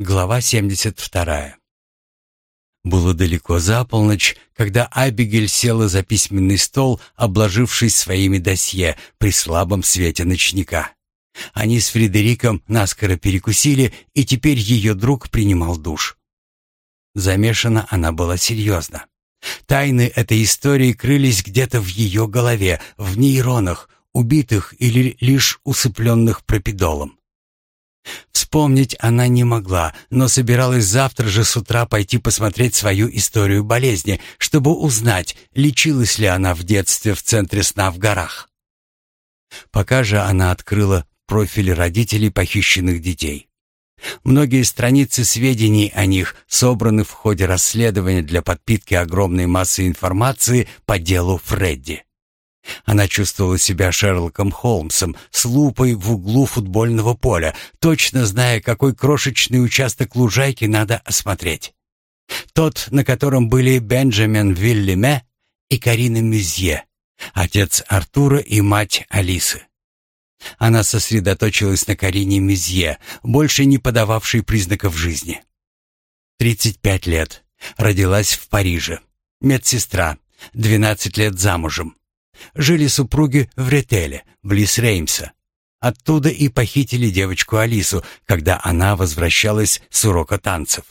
Глава 72. Было далеко за полночь, когда Абигель села за письменный стол, обложившись своими досье при слабом свете ночника. Они с Фредериком наскоро перекусили, и теперь ее друг принимал душ. Замешана она была серьезно. Тайны этой истории крылись где-то в ее голове, в нейронах, убитых или лишь усыпленных пропидолом. Вспомнить она не могла, но собиралась завтра же с утра пойти посмотреть свою историю болезни, чтобы узнать, лечилась ли она в детстве в центре сна в горах. Пока же она открыла профили родителей похищенных детей. Многие страницы сведений о них собраны в ходе расследования для подпитки огромной массы информации по делу Фредди. Она чувствовала себя Шерлоком Холмсом с лупой в углу футбольного поля, точно зная, какой крошечный участок лужайки надо осмотреть. Тот, на котором были Бенджамин Виллиме и Карина Мюзье, отец Артура и мать Алисы. Она сосредоточилась на Карине Мюзье, больше не подававшей признаков жизни. 35 лет. Родилась в Париже. Медсестра. 12 лет замужем. Жили супруги в Ретеле, близ Реймса. Оттуда и похитили девочку Алису, когда она возвращалась с урока танцев.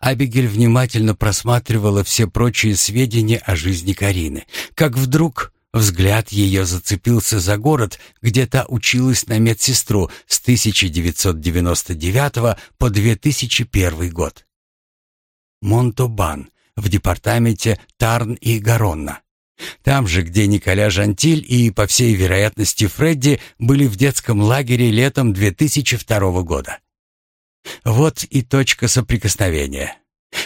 Абигель внимательно просматривала все прочие сведения о жизни Карины, как вдруг взгляд ее зацепился за город, где та училась на медсестру с 1999 по 2001 год. Монтобан в департаменте Тарн и Гаронна. Там же, где Николя Жантиль и, по всей вероятности, Фредди были в детском лагере летом 2002 года. Вот и точка соприкосновения.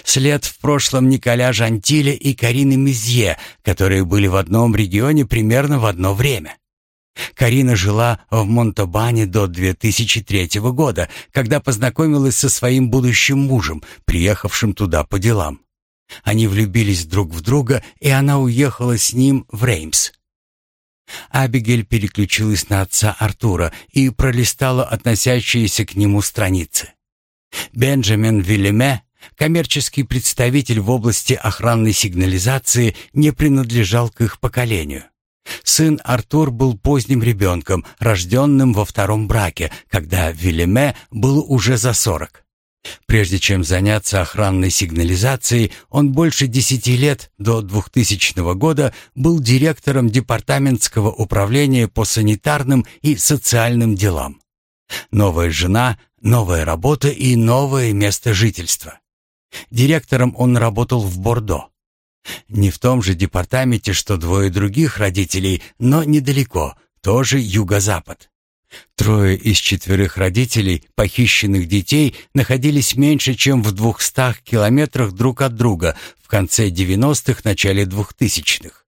След в прошлом Николя Жантиля и Карины Мизье, которые были в одном регионе примерно в одно время. Карина жила в Монтобане до 2003 года, когда познакомилась со своим будущим мужем, приехавшим туда по делам. Они влюбились друг в друга, и она уехала с ним в Реймс. Абигель переключилась на отца Артура и пролистала относящиеся к нему страницы. Бенджамин Вильяме, коммерческий представитель в области охранной сигнализации, не принадлежал к их поколению. Сын Артур был поздним ребенком, рожденным во втором браке, когда Вильяме был уже за сорок. Прежде чем заняться охранной сигнализацией, он больше десяти лет, до 2000 года, был директором департаментского управления по санитарным и социальным делам. Новая жена, новая работа и новое место жительства. Директором он работал в Бордо. Не в том же департаменте, что двое других родителей, но недалеко, тоже юго-запад. Трое из четверых родителей похищенных детей находились меньше, чем в двухстах километрах друг от друга в конце 90-х, начале 2000-х.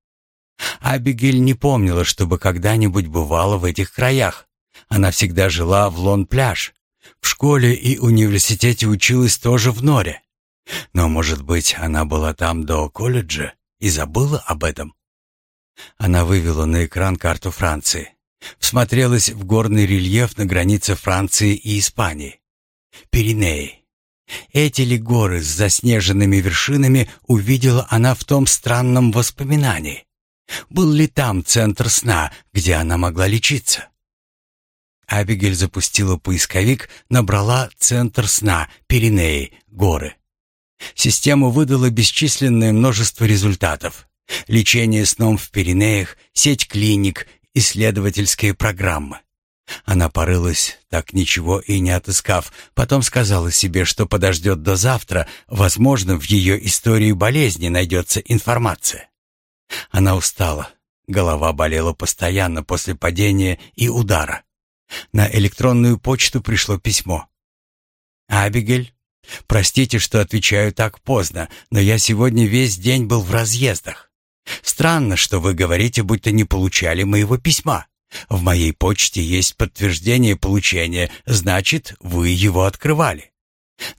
Абигель не помнила, чтобы когда-нибудь бывала в этих краях. Она всегда жила в Лон-пляж. В школе и университете училась тоже в Норе. Но, может быть, она была там до колледжа и забыла об этом? Она вывела на экран карту Франции. Всмотрелась в горный рельеф на границе Франции и Испании. Пиренеи. Эти ли горы с заснеженными вершинами увидела она в том странном воспоминании? Был ли там центр сна, где она могла лечиться? Абигель запустила поисковик, набрала «Центр сна», «Пиренеи», «Горы». Система выдала бесчисленное множество результатов. Лечение сном в Пиренеях, сеть клиник, исследовательские программы. Она порылась, так ничего и не отыскав, потом сказала себе, что подождет до завтра, возможно, в ее истории болезни найдется информация. Она устала, голова болела постоянно после падения и удара. На электронную почту пришло письмо. «Абигель, простите, что отвечаю так поздно, но я сегодня весь день был в разъездах. Странно, что вы говорите, будто не получали моего письма. В моей почте есть подтверждение получения, значит, вы его открывали.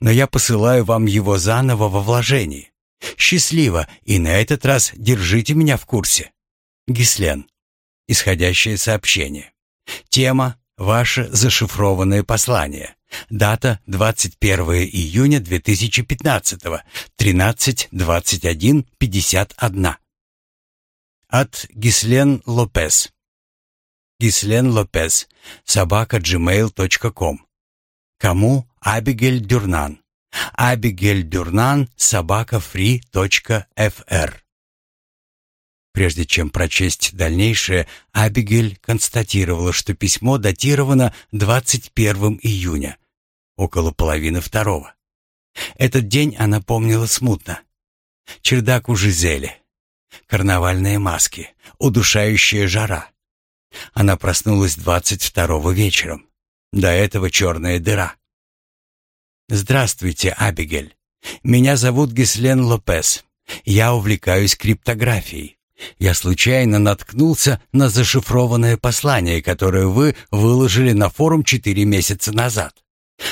Но я посылаю вам его заново во вложении. Счастливо, и на этот раз держите меня в курсе. Гислен. Исходящее сообщение. Тема Ваше зашифрованное послание. Дата 21 июня 2015. 13.21.51. От Гислен Лопес. Гислен Лопес. Собака gmail.com. Кому? Абигель Дюрнан. Абигель Дюрнан. Собака free.fr. Прежде чем прочесть дальнейшее, Абигель констатировала, что письмо датировано 21 июня, около половины второго. Этот день она помнила смутно. Чердак у Жизели, карнавальные маски, удушающая жара. Она проснулась 22 вечером. До этого черная дыра. «Здравствуйте, Абигель. Меня зовут Гислен Лопес. Я увлекаюсь криптографией. Я случайно наткнулся на зашифрованное послание, которое вы выложили на форум четыре месяца назад.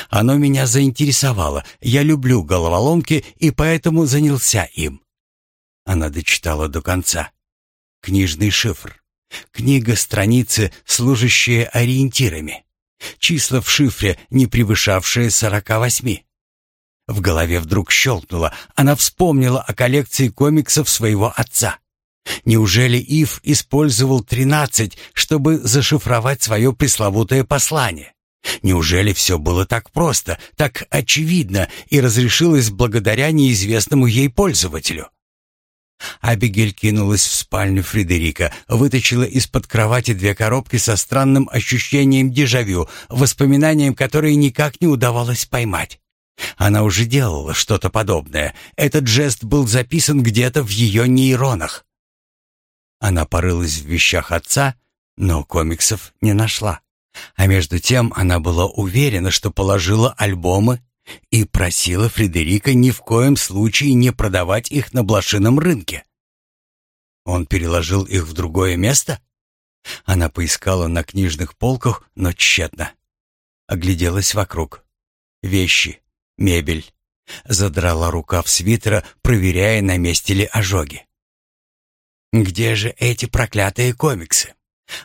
Оно меня заинтересовало. Я люблю головоломки и поэтому занялся им. Она дочитала до конца. Книжный шифр. Книга страницы, служащие ориентирами. Числа в шифре, не превышавшие сорока восьми. В голове вдруг щелкнуло. Она вспомнила о коллекции комиксов своего отца. Неужели Ив использовал тринадцать, чтобы зашифровать свое пресловутое послание? Неужели все было так просто, так очевидно и разрешилось благодаря неизвестному ей пользователю? Абигель кинулась в спальню Фредерика, вытащила из-под кровати две коробки со странным ощущением дежавю, воспоминанием которое никак не удавалось поймать. Она уже делала что-то подобное. Этот жест был записан где-то в ее нейронах. Она порылась в вещах отца, но комиксов не нашла. А между тем она была уверена, что положила альбомы и просила Фредерика ни в коем случае не продавать их на блошином рынке. Он переложил их в другое место? Она поискала на книжных полках, но тщетно. Огляделась вокруг. Вещи, мебель. Задрала рукав свитера, проверяя, на месте ли ожоги. Где же эти проклятые комиксы?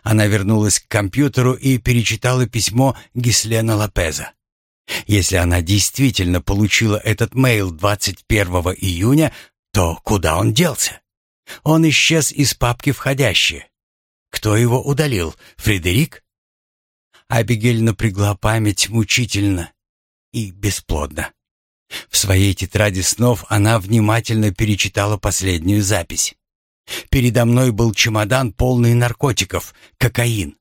Она вернулась к компьютеру и перечитала письмо Гислена Лопеза. Если она действительно получила этот мейл 21 июня, то куда он делся? Он исчез из папки «Входящие». Кто его удалил? Фредерик? Абигель напрягла память мучительно и бесплодно. В своей тетради снов она внимательно перечитала последнюю запись. Передо мной был чемодан, полный наркотиков, кокаин.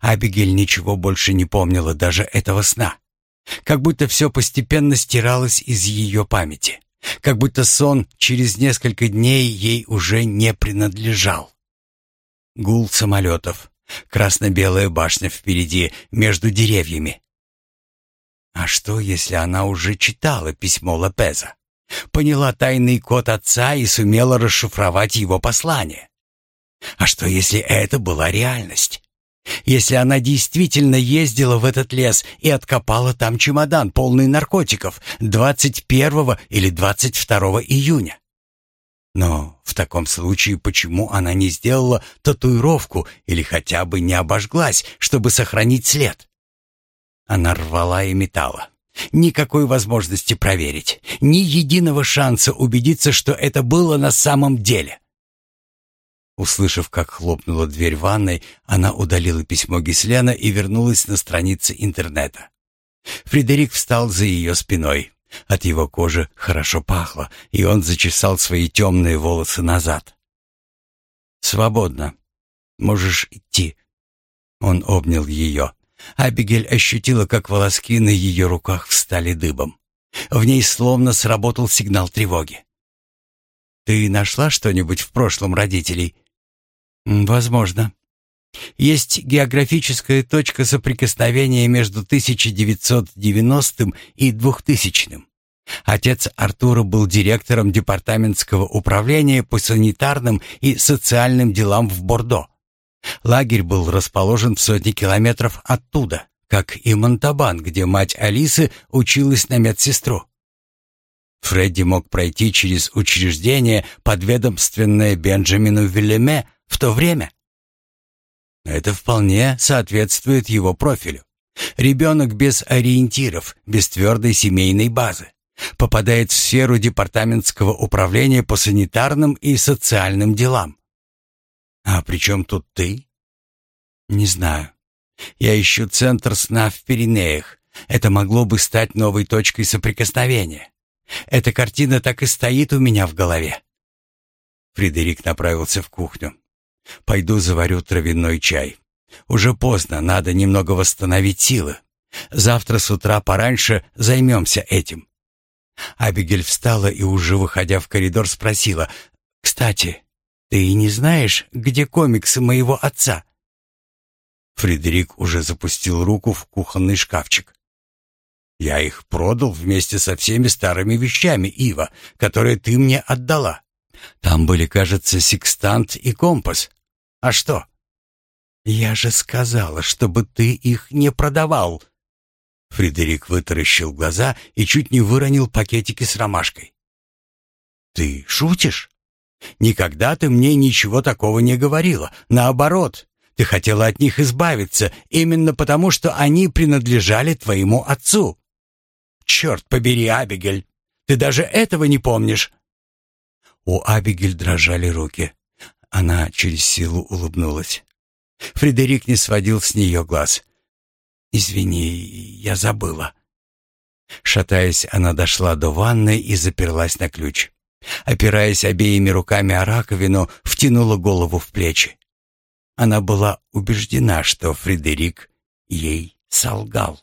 Абигель ничего больше не помнила даже этого сна. Как будто все постепенно стиралось из ее памяти. Как будто сон через несколько дней ей уже не принадлежал. Гул самолетов, красно-белая башня впереди, между деревьями. А что, если она уже читала письмо Лопеза? поняла тайный код отца и сумела расшифровать его послание. А что, если это была реальность? Если она действительно ездила в этот лес и откопала там чемодан, полный наркотиков, 21 или 22 июня? Но в таком случае почему она не сделала татуировку или хотя бы не обожглась, чтобы сохранить след? Она рвала и металла. Никакой возможности проверить, ни единого шанса убедиться, что это было на самом деле. Услышав, как хлопнула дверь ванной, она удалила письмо Гислена и вернулась на страницы интернета. Фредерик встал за ее спиной. От его кожи хорошо пахло, и он зачесал свои темные волосы назад. «Свободно. Можешь идти». Он обнял ее. Абигель ощутила, как волоски на ее руках встали дыбом. В ней словно сработал сигнал тревоги. «Ты нашла что-нибудь в прошлом родителей?» «Возможно. Есть географическая точка соприкосновения между 1990 и 2000 Отец Артура был директором департаментского управления по санитарным и социальным делам в Бордо. Лагерь был расположен в сотне километров оттуда, как и Монтабан, где мать Алисы училась на медсестру. Фредди мог пройти через учреждение, подведомственное Бенджамину Вильяме в то время. Это вполне соответствует его профилю. Ребенок без ориентиров, без твердой семейной базы. Попадает в сферу департаментского управления по санитарным и социальным делам. А при чем тут ты? Не знаю. Я ищу центр сна в Пиренеях. Это могло бы стать новой точкой соприкосновения. Эта картина так и стоит у меня в голове. Фредерик направился в кухню. «Пойду заварю травяной чай. Уже поздно, надо немного восстановить силы. Завтра с утра пораньше займемся этим». Абигель встала и, уже выходя в коридор, спросила, «Кстати, ты не знаешь, где комиксы моего отца?» Фредерик уже запустил руку в кухонный шкафчик. «Я их продал вместе со всеми старыми вещами, Ива, которые ты мне отдала. Там были, кажется, секстант и компас. А что?» «Я же сказала, чтобы ты их не продавал!» Фредерик вытаращил глаза и чуть не выронил пакетики с ромашкой. «Ты шутишь? Никогда ты мне ничего такого не говорила. Наоборот, ты хотела от них избавиться, именно потому, что они принадлежали твоему отцу. Черт побери, Абигель, ты даже этого не помнишь!» У Абигель дрожали руки. Она через силу улыбнулась. Фредерик не сводил с нее глаз. «Извини, я забыла». Шатаясь, она дошла до ванной и заперлась на ключ. Опираясь обеими руками о раковину, втянула голову в плечи. Она была убеждена, что Фредерик ей солгал.